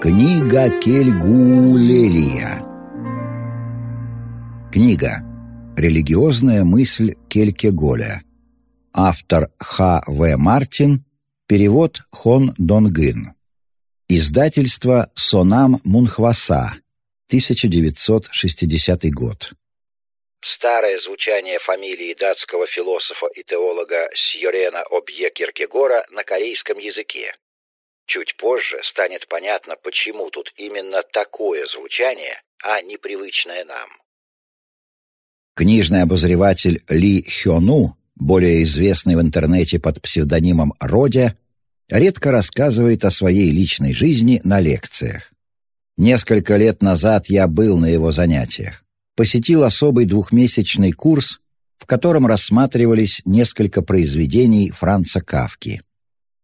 Книга Кельгулелия Книга «Религиозная мысль Келькеголя» Автор Х. В. Мартин Перевод Хон Донгын Издательство Сонам Мунхваса 1960 год Старое звучание фамилии датского философа и теолога Сьорена Обье Киркегора на корейском языке. Чуть позже станет понятно, почему тут именно такое звучание, а непривычное нам. Книжный обозреватель Ли Хёну, более известный в интернете под псевдонимом Родя, редко рассказывает о своей личной жизни на лекциях. Несколько лет назад я был на его занятиях. Посетил особый двухмесячный курс, в котором рассматривались несколько произведений Франца Кавки.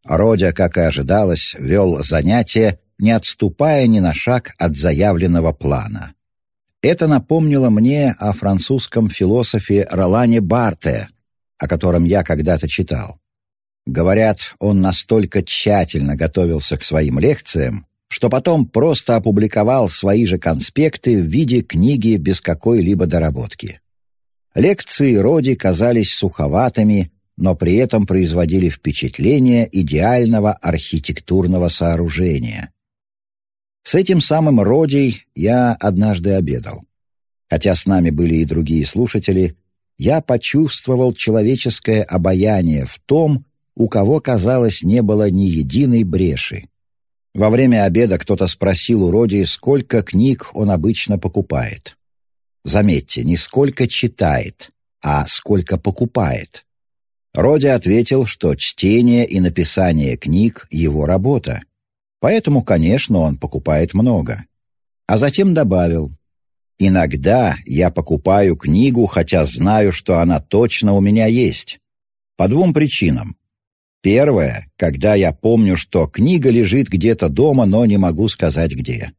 Родя, как и ожидалось, вел занятия, не отступая ни на шаг от заявленного плана. Это напомнило мне о французском философе Ролане Барте, о котором я когда-то читал. Говорят, он настолько тщательно готовился к своим лекциям, что потом просто опубликовал свои же конспекты в виде книги без какой-либо доработки. Лекции Роди казались суховатыми, но при этом производили впечатление идеального архитектурного сооружения. С этим самым Родей я однажды обедал. Хотя с нами были и другие слушатели, я почувствовал человеческое обаяние в том, у кого, казалось, не было ни единой бреши. Во время обеда кто-то спросил у Роди, сколько книг он обычно покупает. Заметьте, не сколько читает, а сколько покупает. Роди ответил, что чтение и написание книг — его работа. Поэтому, конечно, он покупает много. А затем добавил, «Иногда я покупаю книгу, хотя знаю, что она точно у меня есть. По двум причинам. Первое, когда я помню, что книга лежит где-то дома, но не могу сказать где.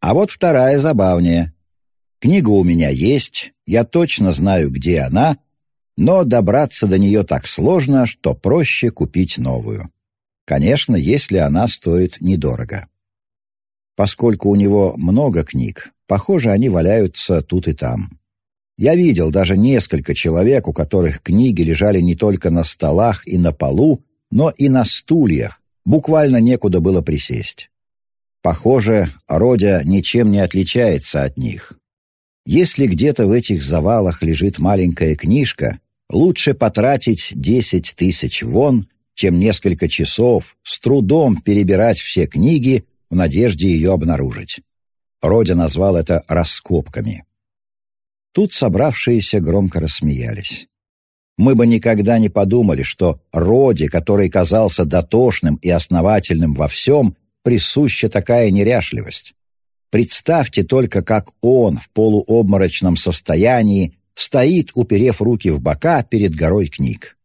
А вот вторая забавнее. Книга у меня есть, я точно знаю, где она, но добраться до нее так сложно, что проще купить новую. Конечно, если она стоит недорого. Поскольку у него много книг, похоже, они валяются тут и там. Я видел даже несколько человек, у которых книги лежали не только на столах и на полу, но и на стульях, буквально некуда было присесть. Похоже, Родя ничем не отличается от них. Если где-то в этих завалах лежит маленькая книжка, Лучше потратить десять тысяч вон, чем несколько часов с трудом перебирать все книги в надежде ее обнаружить. Родя назвал это «раскопками». Тут собравшиеся громко рассмеялись. Мы бы никогда не подумали, что Роде, который казался дотошным и основательным во всем, присуща такая неряшливость. Представьте только, как он в полуобморочном состоянии стоит, уперев руки в бока перед горой книг.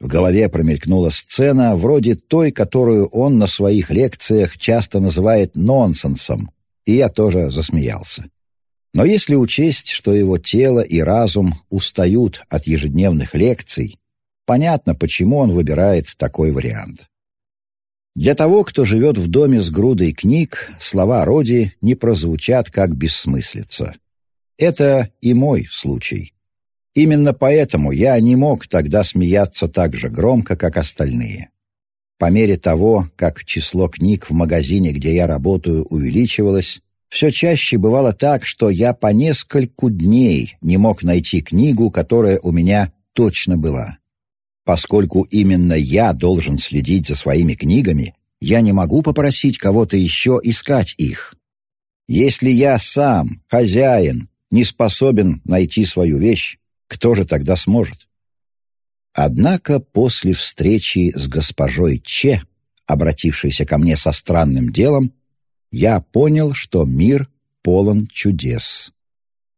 В голове промелькнула сцена, вроде той, которую он на своих лекциях часто называет нонсенсом, и я тоже засмеялся. Но если учесть, что его тело и разум устают от ежедневных лекций, понятно, почему он выбирает такой вариант. Для того, кто живет в доме с грудой книг, слова Роди не прозвучат как бессмыслица. Это и мой случай. Именно поэтому я не мог тогда смеяться так же громко, как остальные. По мере того, как число книг в магазине, где я работаю, увеличивалось, все чаще бывало так, что я по нескольку дней не мог найти книгу, которая у меня точно была. Поскольку именно я должен следить за своими книгами, я не могу попросить кого-то еще искать их. Если я сам, хозяин, не способен найти свою вещь, кто же тогда сможет? Однако после встречи с госпожой Че, обратившейся ко мне со странным делом, я понял, что мир полон чудес.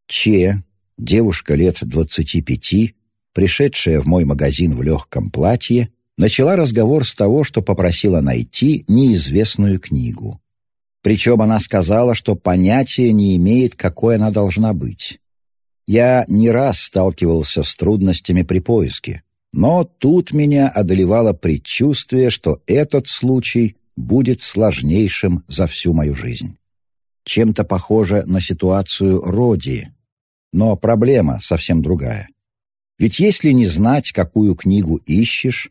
Че, девушка лет двадцати пяти, пришедшая в мой магазин в легком платье, начала разговор с того, что попросила найти неизвестную книгу. Причем она сказала, что понятия не имеет, какой она должна быть. Я не раз сталкивался с трудностями при поиске, но тут меня одолевало предчувствие, что этот случай будет сложнейшим за всю мою жизнь. Чем-то похоже на ситуацию Роди, но проблема совсем другая. Ведь если не знать, какую книгу ищешь,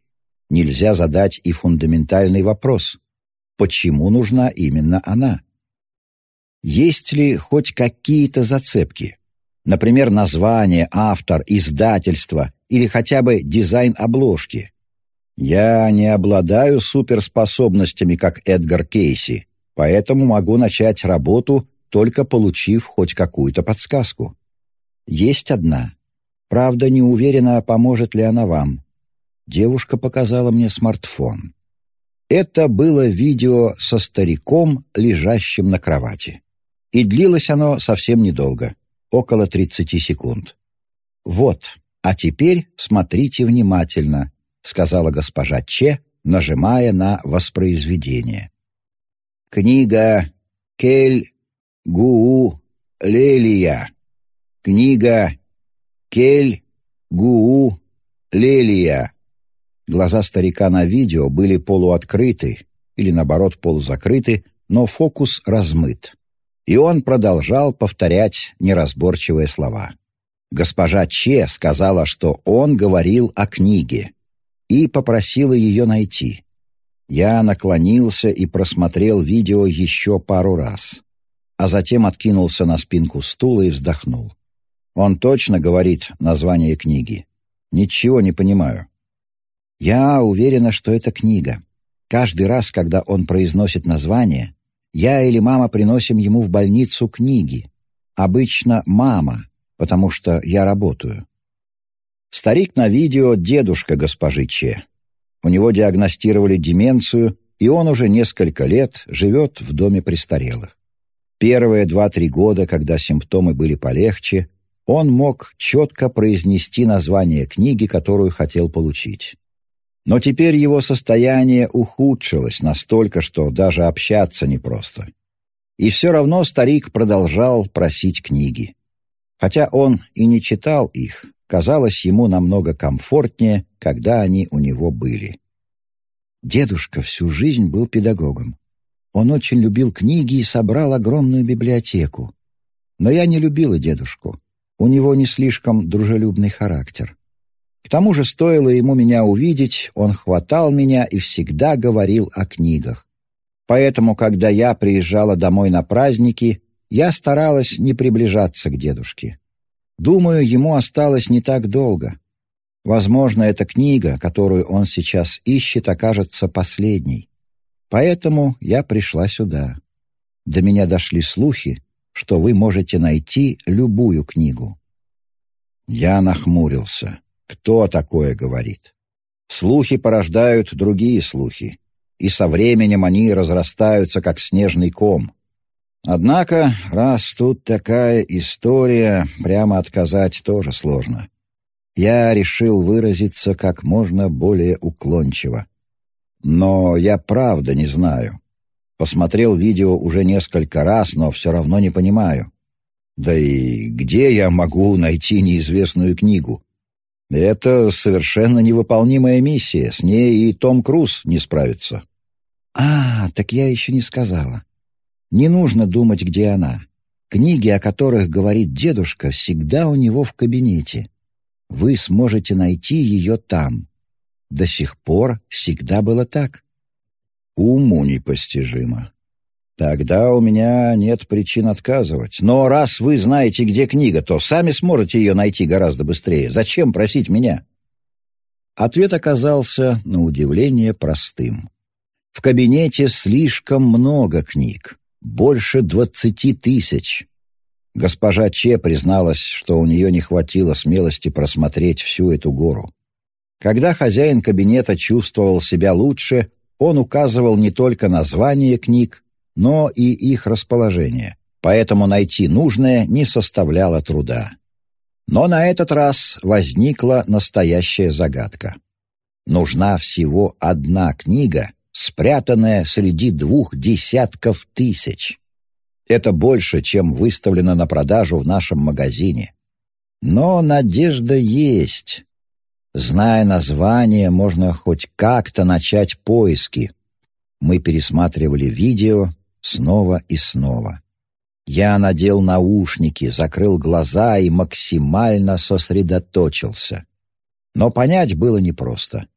нельзя задать и фундаментальный вопрос – почему нужна именно она? Есть ли хоть какие-то зацепки? Например, название, автор, издательство или хотя бы дизайн обложки. Я не обладаю суперспособностями, как Эдгар Кейси, поэтому могу начать работу, только получив хоть какую-то подсказку. Есть одна. Правда, не уверена, поможет ли она вам. Девушка показала мне смартфон. Это было видео со стариком, лежащим на кровати. И длилось оно совсем недолго, около 30 секунд. «Вот, а теперь смотрите внимательно», — сказала госпожа Че, нажимая на воспроизведение. Книга Кель Гуу Лелия Книга «Кель Гуу Лелия». Глаза старика на видео были полуоткрыты или, наоборот, полузакрыты, но фокус размыт. И он продолжал повторять неразборчивые слова. Госпожа Че сказала, что он говорил о книге, и попросила ее найти. Я наклонился и просмотрел видео еще пару раз, а затем откинулся на спинку стула и вздохнул. Он точно говорит название книги. Ничего не понимаю. Я уверена, что это книга. Каждый раз, когда он произносит название, я или мама приносим ему в больницу книги. Обычно мама, потому что я работаю. Старик на видео — дедушка госпожи Че. У него диагностировали деменцию, и он уже несколько лет живет в доме престарелых. Первые два-три года, когда симптомы были полегче, он мог четко произнести название книги, которую хотел получить. Но теперь его состояние ухудшилось настолько, что даже общаться непросто. И все равно старик продолжал просить книги. Хотя он и не читал их, казалось ему намного комфортнее, когда они у него были. Дедушка всю жизнь был педагогом. Он очень любил книги и собрал огромную библиотеку. Но я не любила дедушку. У него не слишком дружелюбный характер. К тому же стоило ему меня увидеть, он хватал меня и всегда говорил о книгах. Поэтому, когда я приезжала домой на праздники, я старалась не приближаться к дедушке. Думаю, ему осталось не так долго. Возможно, эта книга, которую он сейчас ищет, окажется последней. Поэтому я пришла сюда. До меня дошли слухи, что вы можете найти любую книгу. Я нахмурился. Кто такое говорит? Слухи порождают другие слухи, и со временем они разрастаются, как снежный ком. Однако, раз тут такая история, прямо отказать тоже сложно. Я решил выразиться как можно более уклончиво. Но я правда не знаю. Посмотрел видео уже несколько раз, но все равно не понимаю. Да и где я могу найти неизвестную книгу? Это совершенно невыполнимая миссия, с ней и Том Круз не справится. А, так я еще не сказала. Не нужно думать, где она. Книги, о которых говорит дедушка, всегда у него в кабинете. Вы сможете найти ее там. До сих пор всегда было так. Уму непостижимо. Тогда у меня нет причин отказывать. Но раз вы знаете, где книга, то сами сможете ее найти гораздо быстрее. Зачем просить меня?» Ответ оказался, на удивление, простым. В кабинете слишком много книг, больше двадцати тысяч. Госпожа Че призналась, что у нее не хватило смелости просмотреть всю эту гору. Когда хозяин кабинета чувствовал себя лучше, он указывал не только название книг, но и их расположение, поэтому найти нужное не составляло труда. Но на этот раз возникла настоящая загадка. Нужна всего одна книга, спрятанная среди двух десятков тысяч. Это больше, чем выставлено на продажу в нашем магазине. Но надежда есть. Зная название, можно хоть как-то начать поиски. мы пересматривали видео снова и снова. Я надел наушники, закрыл глаза и максимально сосредоточился. Но понять было непросто.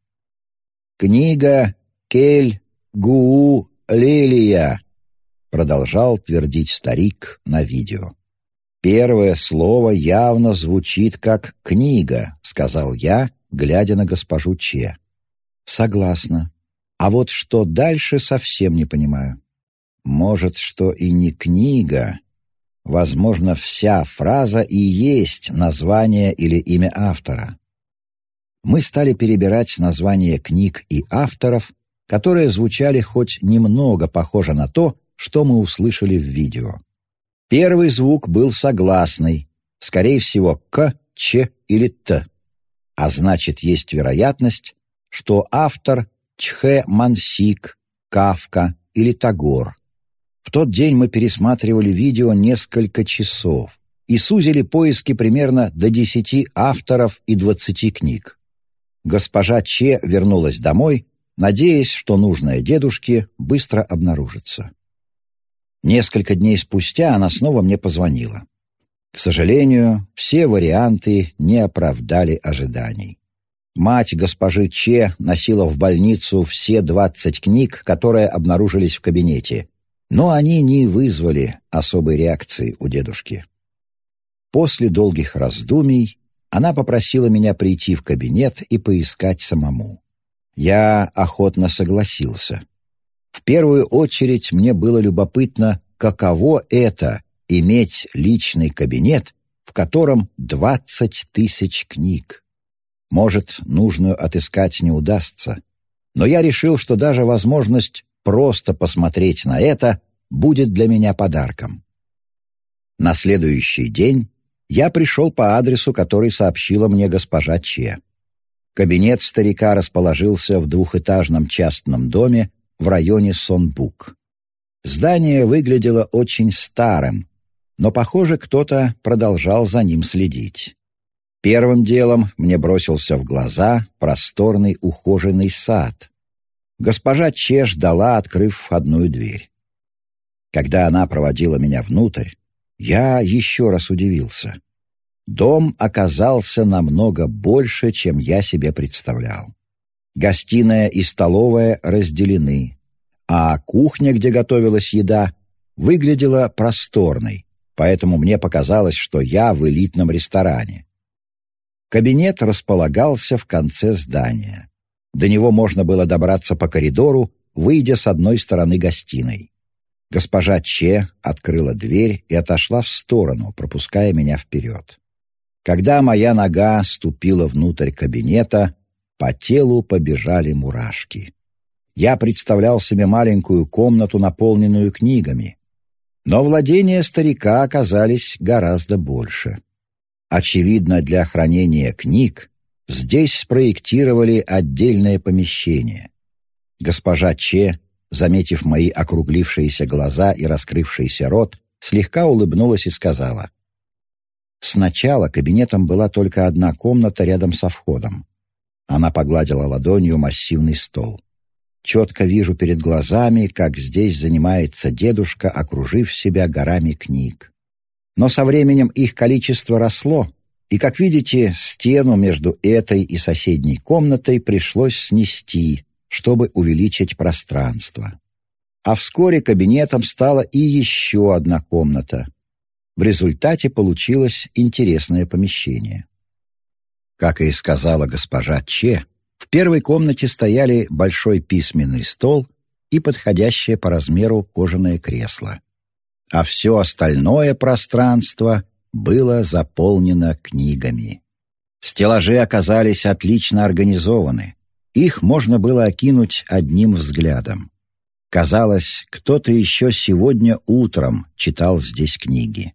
«Книга Кель Гуу Лилия», — продолжал твердить старик на видео. «Первое слово явно звучит как «книга», — сказал я, глядя на госпожу Че. «Согласна. А вот что дальше, совсем не понимаю». Может, что и не книга. Возможно, вся фраза и есть название или имя автора. Мы стали перебирать названия книг и авторов, которые звучали хоть немного похоже на то, что мы услышали в видео. Первый звук был согласный, скорее всего, «к», «ч» или «т». А значит, есть вероятность, что автор Чхе Мансик, Кавка или Тагор. В тот день мы пересматривали видео несколько часов и сузили поиски примерно до десяти авторов и двадцати книг. Госпожа Че вернулась домой, надеясь, что нужное дедушке быстро обнаружится. Несколько дней спустя она снова мне позвонила. К сожалению, все варианты не оправдали ожиданий. Мать госпожи Че носила в больницу все двадцать книг, которые обнаружились в кабинете, но они не вызвали особой реакции у дедушки. После долгих раздумий она попросила меня прийти в кабинет и поискать самому. Я охотно согласился. В первую очередь мне было любопытно, каково это — иметь личный кабинет, в котором двадцать тысяч книг. Может, нужную отыскать не удастся, но я решил, что даже возможность просто посмотреть на это будет для меня подарком. На следующий день я пришел по адресу, который сообщила мне госпожа Че. Кабинет старика расположился в двухэтажном частном доме в районе Сонбук. Здание выглядело очень старым, но, похоже, кто-то продолжал за ним следить. Первым делом мне бросился в глаза просторный ухоженный сад. Госпожа Че ждала, открыв входную дверь. Когда она проводила меня внутрь, я еще раз удивился. Дом оказался намного больше, чем я себе представлял. Гостиная и столовая разделены, а кухня, где готовилась еда, выглядела просторной, поэтому мне показалось, что я в элитном ресторане. Кабинет располагался в конце здания. До него можно было добраться по коридору, выйдя с одной стороны гостиной. Госпожа Че открыла дверь и отошла в сторону, пропуская меня вперед. Когда моя нога ступила внутрь кабинета, по телу побежали мурашки. Я представлял себе маленькую комнату, наполненную книгами. Но владения старика оказались гораздо больше. Очевидно, для хранения книг здесь спроектировали отдельное помещение. Госпожа Че, заметив мои округлившиеся глаза и раскрывшийся рот, слегка улыбнулась и сказала. Сначала кабинетом была только одна комната рядом со входом. Она погладила ладонью массивный стол. Четко вижу перед глазами, как здесь занимается дедушка, окружив себя горами книг. Но со временем их количество росло, и, как видите, стену между этой и соседней комнатой пришлось снести, чтобы увеличить пространство. А вскоре кабинетом стала и еще одна комната. В результате получилось интересное помещение. Как и сказала госпожа Че, в первой комнате стояли большой письменный стол и подходящее по размеру кожаное кресло а все остальное пространство было заполнено книгами. Стеллажи оказались отлично организованы. Их можно было окинуть одним взглядом. Казалось, кто-то еще сегодня утром читал здесь книги.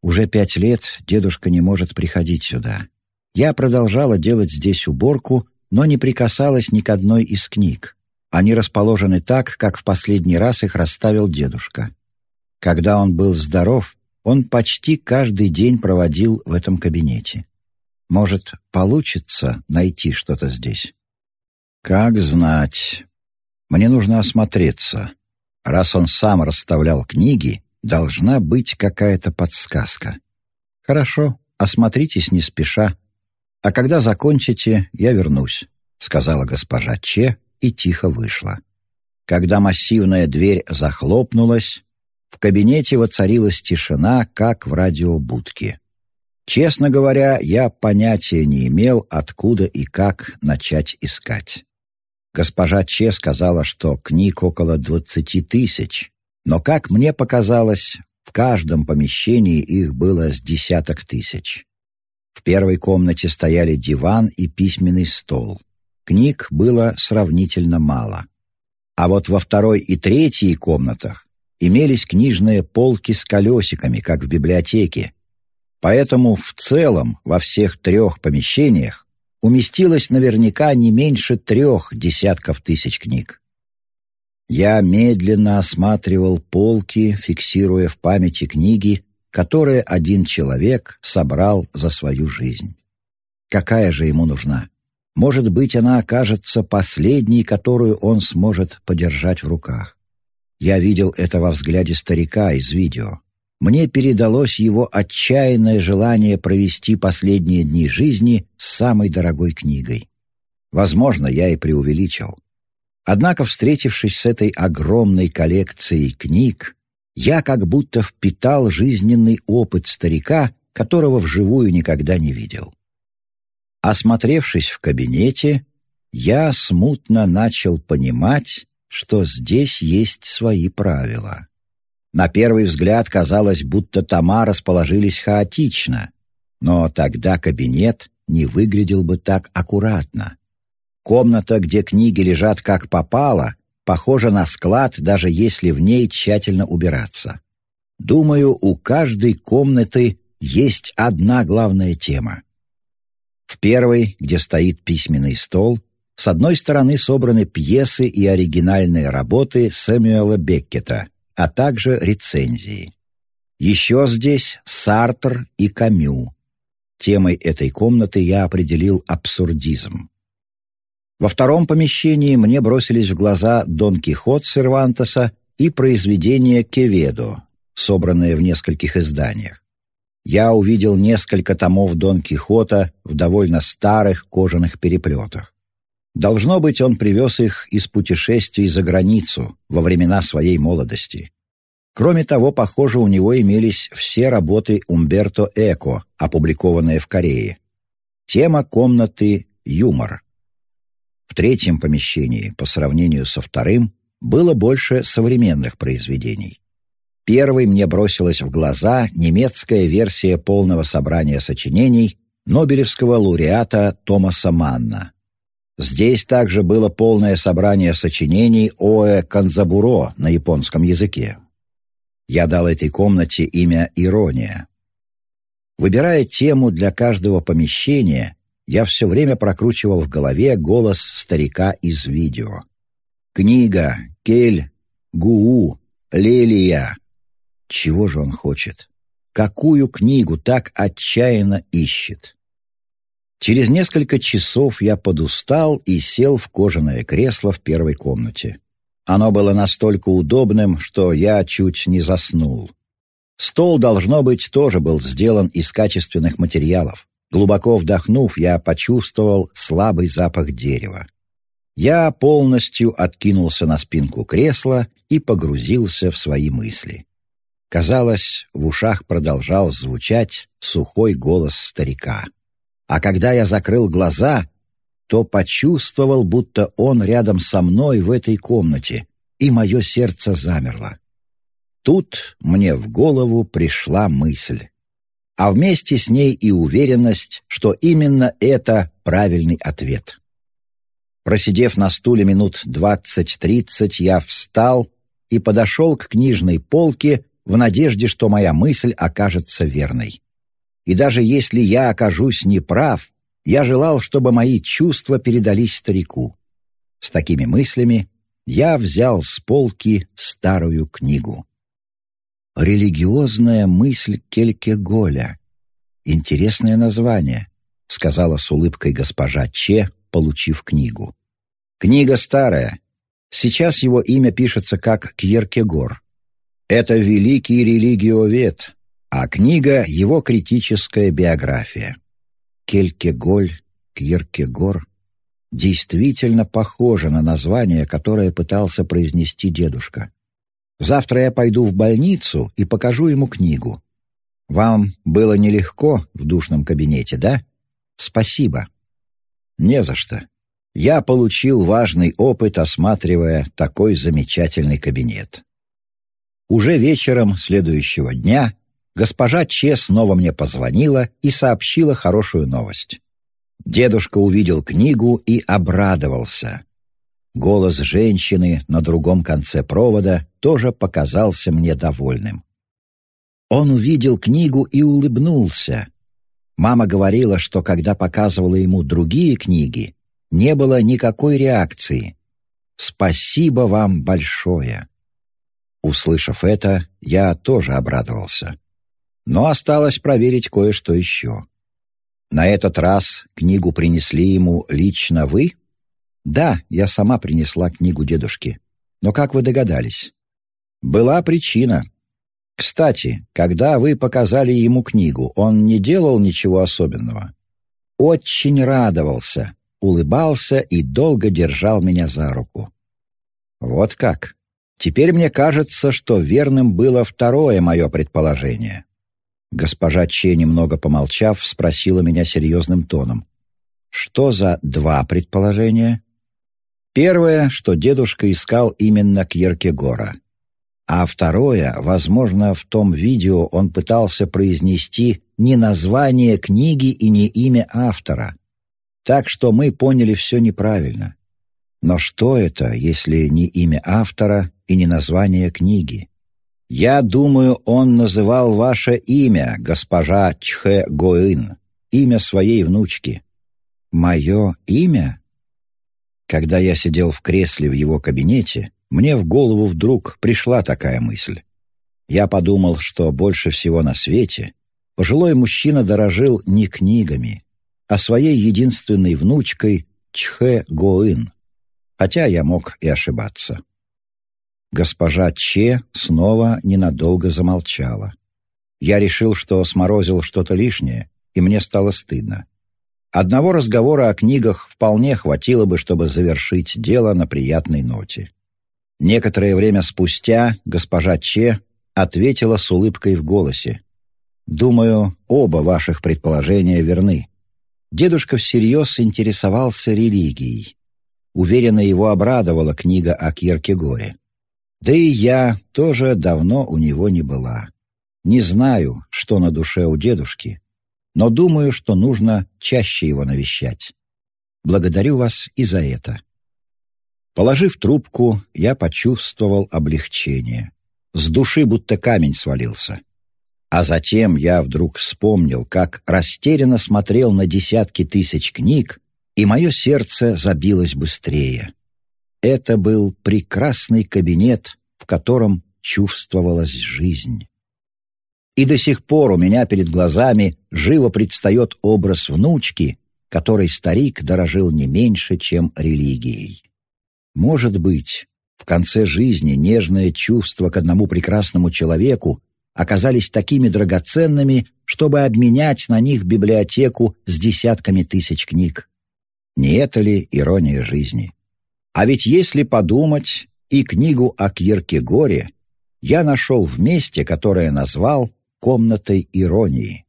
Уже пять лет дедушка не может приходить сюда. Я продолжала делать здесь уборку, но не прикасалась ни к одной из книг. Они расположены так, как в последний раз их расставил дедушка. Когда он был здоров, он почти каждый день проводил в этом кабинете. Может, получится найти что-то здесь? Как знать. Мне нужно осмотреться. Раз он сам расставлял книги, должна быть какая-то подсказка. Хорошо, осмотритесь не спеша. А когда закончите, я вернусь, сказала госпожа Че и тихо вышла. Когда массивная дверь захлопнулась, в кабинете воцарилась тишина, как в радиобудке. Честно говоря, я понятия не имел, откуда и как начать искать. Госпожа Че сказала, что книг около двадцати тысяч, но, как мне показалось, в каждом помещении их было с десяток тысяч. В первой комнате стояли диван и письменный стол. Книг было сравнительно мало. А вот во второй и третьей комнатах имелись книжные полки с колесиками, как в библиотеке. Поэтому в целом во всех трех помещениях уместилось наверняка не меньше трех десятков тысяч книг. Я медленно осматривал полки, фиксируя в памяти книги, которые один человек собрал за свою жизнь. Какая же ему нужна? Может быть, она окажется последней, которую он сможет подержать в руках. Я видел это во взгляде старика из видео. Мне передалось его отчаянное желание провести последние дни жизни с самой дорогой книгой. Возможно, я и преувеличил. Однако, встретившись с этой огромной коллекцией книг, я как будто впитал жизненный опыт старика, которого вживую никогда не видел. Осмотревшись в кабинете, я смутно начал понимать, что здесь есть свои правила. На первый взгляд казалось, будто тома расположились хаотично, но тогда кабинет не выглядел бы так аккуратно. Комната, где книги лежат как попало, похожа на склад, даже если в ней тщательно убираться. Думаю, у каждой комнаты есть одна главная тема. В первой, где стоит письменный стол, с одной стороны собраны пьесы и оригинальные работы Сэмюэла Беккета, а также рецензии. Еще здесь Сартр и Камю. Темой этой комнаты я определил абсурдизм. Во втором помещении мне бросились в глаза Дон Кихот Сервантеса и произведения Кеведо, собранные в нескольких изданиях. Я увидел несколько томов Дон Кихота в довольно старых кожаных переплетах. Должно быть, он привез их из путешествий за границу во времена своей молодости. Кроме того, похоже, у него имелись все работы Умберто Эко, опубликованные в Корее. Тема комнаты — юмор. В третьем помещении, по сравнению со вторым, было больше современных произведений. Первой мне бросилась в глаза немецкая версия полного собрания сочинений Нобелевского лауреата Томаса Манна Здесь также было полное собрание сочинений Оэ Канзабуро на японском языке. Я дал этой комнате имя «Ирония». Выбирая тему для каждого помещения, я все время прокручивал в голове голос старика из видео. «Книга, Кель, Гуу, Лелия». Чего же он хочет? Какую книгу так отчаянно ищет? Через несколько часов я подустал и сел в кожаное кресло в первой комнате. Оно было настолько удобным, что я чуть не заснул. Стол, должно быть, тоже был сделан из качественных материалов. Глубоко вдохнув, я почувствовал слабый запах дерева. Я полностью откинулся на спинку кресла и погрузился в свои мысли. Казалось, в ушах продолжал звучать сухой голос старика. А когда я закрыл глаза, то почувствовал, будто он рядом со мной в этой комнате, и мое сердце замерло. Тут мне в голову пришла мысль. А вместе с ней и уверенность, что именно это правильный ответ. Просидев на стуле минут двадцать-тридцать, я встал и подошел к книжной полке в надежде, что моя мысль окажется верной. И даже если я окажусь неправ, я желал, чтобы мои чувства передались старику. С такими мыслями я взял с полки старую книгу. «Религиозная мысль Келькеголя». Интересное название, — сказала с улыбкой госпожа Че, получив книгу. «Книга старая, Сейчас его имя пишется как Кьеркегор. Это великий религиовед, а книга — его критическая биография. Келькеголь, Кьеркегор действительно похоже на название, которое пытался произнести дедушка. Завтра я пойду в больницу и покажу ему книгу. Вам было нелегко в душном кабинете, да? Спасибо. Не за что. Я получил важный опыт, осматривая такой замечательный кабинет. Уже вечером следующего дня госпожа Че снова мне позвонила и сообщила хорошую новость. Дедушка увидел книгу и обрадовался. Голос женщины на другом конце провода тоже показался мне довольным. Он увидел книгу и улыбнулся. Мама говорила, что когда показывала ему другие книги, не было никакой реакции. «Спасибо вам большое!» Услышав это, я тоже обрадовался. Но осталось проверить кое-что еще. На этот раз книгу принесли ему лично вы? Да, я сама принесла книгу дедушке. Но как вы догадались? Была причина. Кстати, когда вы показали ему книгу, он не делал ничего особенного. Очень радовался, улыбался и долго держал меня за руку. Вот как. Теперь мне кажется, что верным было второе мое предположение. Госпожа Че, немного помолчав, спросила меня серьезным тоном. «Что за два предположения?» Первое, что дедушка искал именно Кьеркегора. А второе, возможно, в том видео он пытался произнести не название книги и не имя автора. Так что мы поняли все неправильно. Но что это, если не имя автора и не название книги? «Я думаю, он называл ваше имя, госпожа Чхэ Гоин, имя своей внучки». «Мое имя?» Когда я сидел в кресле в его кабинете, мне в голову вдруг пришла такая мысль. Я подумал, что больше всего на свете пожилой мужчина дорожил не книгами, а своей единственной внучкой Чхэ Гоин, хотя я мог и ошибаться. Госпожа Че снова ненадолго замолчала. Я решил, что сморозил что-то лишнее, и мне стало стыдно. Одного разговора о книгах вполне хватило бы, чтобы завершить дело на приятной ноте. Некоторое время спустя госпожа Че ответила с улыбкой в голосе. «Думаю, оба ваших предположения верны. Дедушка всерьез интересовался религией. Уверенно его обрадовала книга о Кьеркегоре. Да и я тоже давно у него не была. Не знаю, что на душе у дедушки, но думаю, что нужно чаще его навещать. Благодарю вас и за это. Положив трубку, я почувствовал облегчение. С души будто камень свалился. А затем я вдруг вспомнил, как растерянно смотрел на десятки тысяч книг, и мое сердце забилось быстрее. Это был прекрасный кабинет, в котором чувствовалась жизнь. И до сих пор у меня перед глазами живо предстает образ внучки, которой старик дорожил не меньше, чем религией. Может быть, в конце жизни нежное чувство к одному прекрасному человеку оказались такими драгоценными, чтобы обменять на них библиотеку с десятками тысяч книг. Не это ли ирония жизни? А ведь если подумать, и книгу о Кьеркегоре я нашел в месте, которое назвал «комнатой иронии».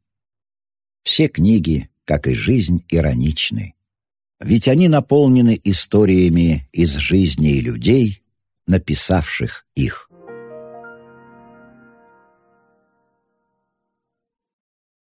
Все книги, как и жизнь, ироничны. Ведь они наполнены историями из жизни людей, написавших их.